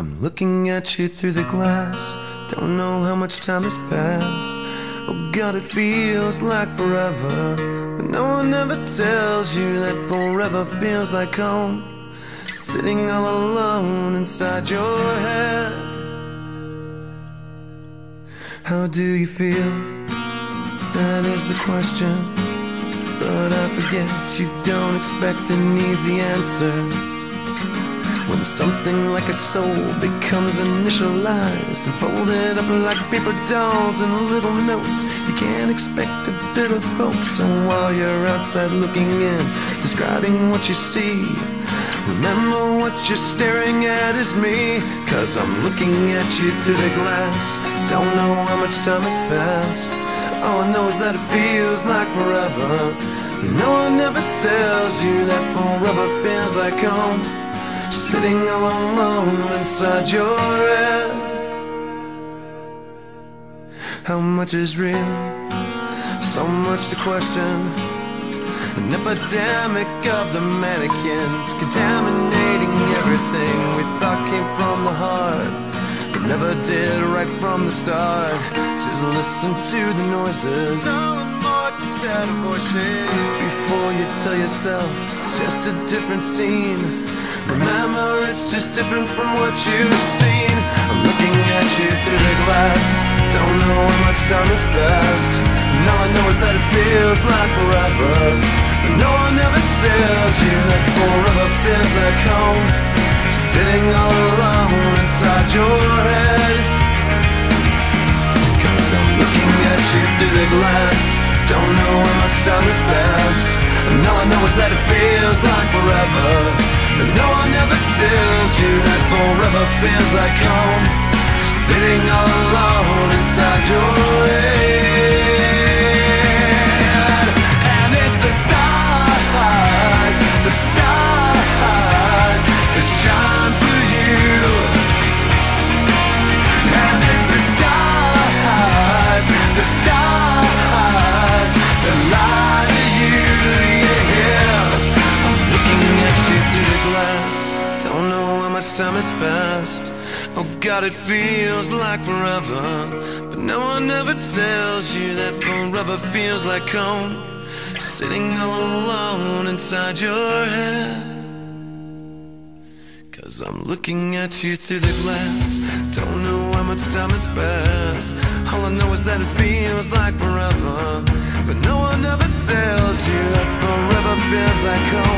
I'm looking at you through the glass. Don't know how much time has passed. Oh God, it feels like forever. But no one ever tells you that forever feels like home. Sitting all alone inside your head. How do you feel? That is the question. But I forget you don't expect an easy answer. When something like a soul becomes initialized and folded up like paper dolls and little notes, you can't expect a bit of hope. So while you're outside looking in, describing what you see, remember what you're staring at is me. Cause I'm looking at you through the glass. Don't know how much time has passed. All I know is that it feels like forever. No one ever tells you that forever feels like home sitting all alone inside your head. How much is real? So much to question. An epidemic of the mannequins contaminating everything we thought came from the heart, but never did right from the start. Just listen to the noises. Before you tell yourself it's just a different scene. Remember, it's just different from what you've seen. I'm looking at you through the glass. Don't know how much time has passed. And all I know is that it feels like forever. But no one ever tells you that forever feels like home. Sitting all alone inside your head. Cause I'm looking at you through the glass. Don't know how much time has passed. And all I know is that it feels like forever. No one ever tells you that forever feels like home. Sitting all alone inside your head time has passed. Oh God, it feels like forever. But no one ever tells you that forever feels like home. Sitting all alone inside your head. Cause I'm looking at you through the glass. Don't know how much time has passed. All I know is that it feels like forever. But no one ever tells you that forever feels like home